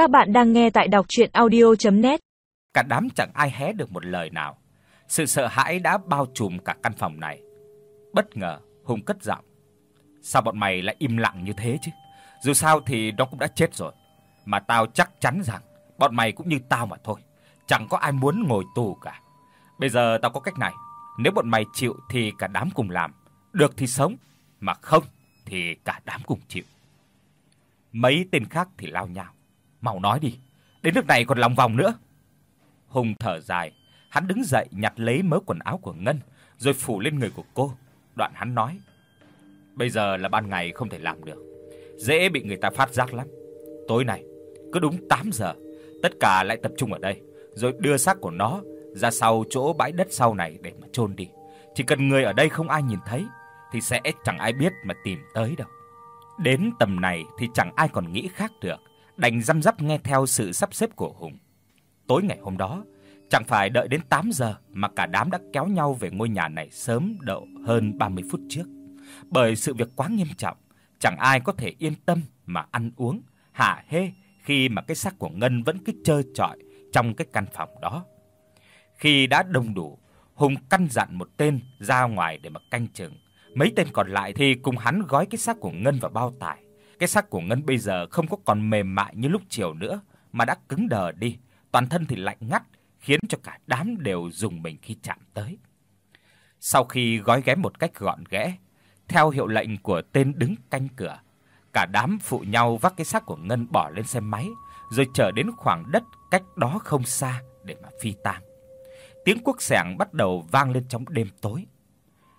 Các bạn đang nghe tại đọc audio net Cả đám chẳng ai hé được một lời nào. Sự sợ hãi đã bao trùm cả căn phòng này. Bất ngờ, Hùng cất giọng: "Sao bọn mày lại im lặng như thế chứ? Dù sao thì nó cũng đã chết rồi, mà tao chắc chắn rằng bọn mày cũng như tao mà thôi, chẳng có ai muốn ngồi tù cả. Bây giờ tao có cách này, nếu bọn mày chịu thì cả đám cùng làm, được thì sống, mà không thì cả đám cùng chịu." Mấy tên khác thì lao nhào "Mau nói đi, đến nước này còn lòng vòng nữa." Hùng thở dài, hắn đứng dậy nhặt lấy mớ quần áo của Ngân, rồi phủ lên người của cô. Đoạn hắn nói: "Bây giờ là ban ngày không thể làm được, dễ bị người ta phát giác lắm. Tối nay, cứ đúng 8 giờ, tất cả lại tập trung ở đây, rồi đưa xác của nó ra sau chỗ bãi đất sau này để mà chôn đi. Chỉ cần người ở đây không ai nhìn thấy thì sẽ chẳng ai biết mà tìm tới đâu." Đến tầm này thì chẳng ai còn nghĩ khác được, đành răm rắp nghe theo sự sắp xếp của Hùng. Tối ngày hôm đó, chẳng phải đợi đến 8 giờ mà cả đám đã kéo nhau về ngôi nhà này sớm độ hơn 30 phút trước. Bởi sự việc quá nghiêm trọng, chẳng ai có thể yên tâm mà ăn uống, hả hê khi mà cái xác của Ngân vẫn cứ trơ trọi trong cái căn phòng đó. Khi đã đông đủ, Hùng căn dặn một tên ra ngoài để mà canh chừng, mấy tên còn lại thì cùng hắn gói cái xác của Ngân vào bao tải. Cái xác của Ngân bây giờ không có còn mềm mại như lúc chiều nữa mà đã cứng đờ đi, toàn thân thì lạnh ngắt, khiến cho cả đám đều rùng mình khi chạm tới. Sau khi gói ghém một cách gọn ghẽ, theo hiệu lệnh của tên đứng canh cửa, cả đám phụ nhau vác cái xác của Ngân bỏ lên xe máy, rồi chở đến khoảng đất cách đó không xa để mà phi tang. Tiếng quốc xẻng bắt đầu vang lên trong đêm tối.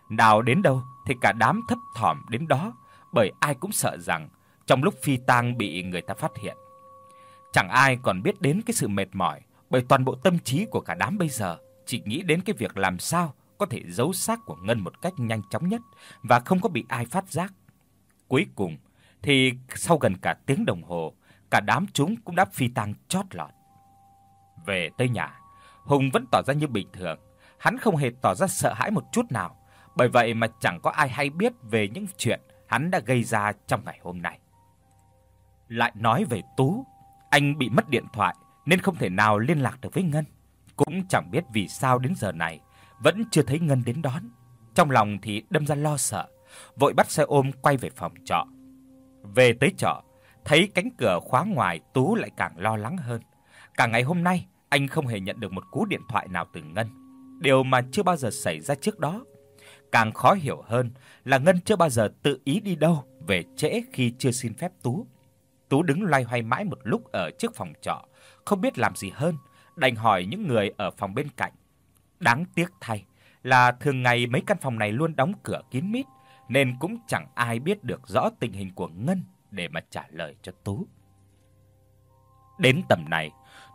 Nào đến đâu thì cả đám thấp thỏm đến đó, bởi ai cũng sợ rằng trong lúc phi tang bị người ta phát hiện. Chẳng ai còn biết đến cái sự mệt mỏi, bởi toàn bộ tâm trí của cả đám bây giờ chỉ nghĩ đến cái việc làm sao có thể giấu xác của Ngân một cách nhanh chóng nhất và không có bị ai phát giác. Cuối cùng thì sau gần cả tiếng đồng hồ, cả đám chúng cũng đã phi tang chót lọt. Về tới nhà, Hùng vẫn tỏ ra như bình thường, hắn không hề tỏ ra sợ hãi một chút nào, bởi vậy mà chẳng có ai hay biết về những chuyện hắn đã gây ra trong ngày hôm nay. Lại nói về Tú, anh bị mất điện thoại nên không thể nào liên lạc được với Ngân, cũng chẳng biết vì sao đến giờ này vẫn chưa thấy Ngân đến đón. Trong lòng thì đâm ra lo sợ, vội bắt xe ôm quay về phòng trọ. Về tới trọ, thấy cánh cửa khóa ngoài, Tú lại càng lo lắng hơn. Cả ngày hôm nay, anh không hề nhận được một cú điện thoại nào từ Ngân, điều mà chưa bao giờ xảy ra trước đó. Càng khó hiểu hơn là Ngân chưa bao giờ tự ý đi đâu về trễ khi chưa xin phép Tú. Tú đứng loay hoay mãi một lúc ở trước phòng trọ, không biết làm gì hơn, đành hỏi những người ở phòng bên cạnh. Đáng tiếc thay là thường ngày mấy căn phòng này luôn đóng cửa kín mít, nên cũng chẳng ai biết được rõ tình hình của Ngân để mà trả lời cho Tú. Đến tầm này,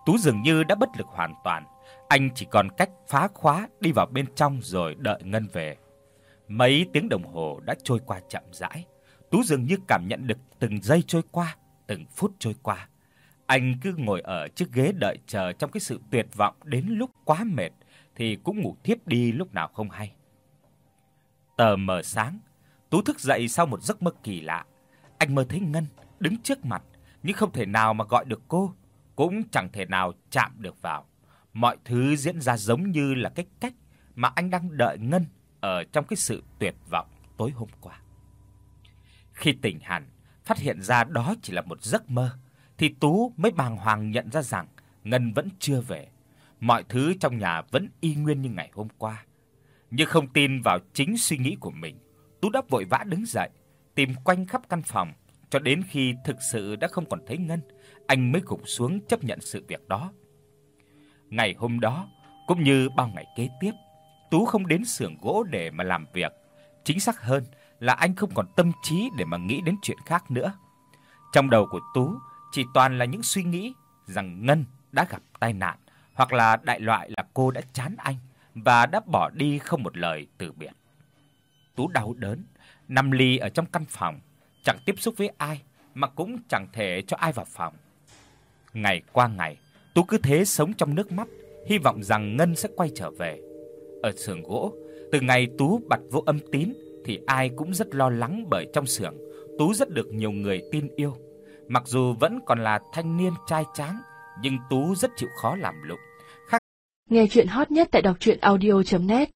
Tú dường như đã bất lực hoàn toàn, anh chỉ còn cách phá khóa đi vào bên trong rồi đợi Ngân về. Mấy tiếng đồng hồ đã trôi qua chậm rãi, Tú dường như cảm nhận được từng giây trôi qua, từng phút trôi qua. Anh cứ ngồi ở chiếc ghế đợi chờ trong cái sự tuyệt vọng đến lúc quá mệt thì cũng ngủ thiếp đi lúc nào không hay. Tờ mờ sáng, Tú thức dậy sau một giấc mơ kỳ lạ. Anh mơ thấy Ngân đứng trước mặt nhưng không thể nào mà gọi được cô, cũng chẳng thể nào chạm được vào. Mọi thứ diễn ra giống như là cái cách mà anh đang đợi Ngân ở trong cái sự tuyệt vọng tối hôm qua. Khi tỉnh hẳn, phát hiện ra đó chỉ là một giấc mơ, thì Tú mới bàng hoàng nhận ra rằng Ngân vẫn chưa về. Mọi thứ trong nhà vẫn y nguyên như ngày hôm qua. Nhưng không tin vào chính suy nghĩ của mình, Tú đã vội vã đứng dậy, tìm quanh khắp căn phòng cho đến khi thực sự đã không còn thấy Ngân, anh mới gục xuống chấp nhận sự việc đó. Ngày hôm đó, cũng như bao ngày kế tiếp, Tú không đến xưởng gỗ để mà làm việc, chính xác hơn là anh không còn tâm trí để mà nghĩ đến chuyện khác nữa. Trong đầu của Tú chỉ toàn là những suy nghĩ rằng Ngân đã gặp tai nạn hoặc là đại loại là cô đã chán anh và đã bỏ đi không một lời từ biệt. Tú đau đớn, nằm lì ở trong căn phòng, chẳng tiếp xúc với ai mà cũng chẳng thể cho ai vào phòng. Ngày qua ngày, Tú cứ thế sống trong nước mắt, hy vọng rằng Ngân sẽ quay trở về. Ở xưởng gỗ, từ ngày Tú bật vô âm tín thì ai cũng rất lo lắng bởi trong xưởng Tú rất được nhiều người tin yêu Mặc dù vẫn còn là thanh niên trai tráng, nhưng Tú rất chịu khó làm lụng. Nghe truyện hot nhất tại doctruyenaudio.net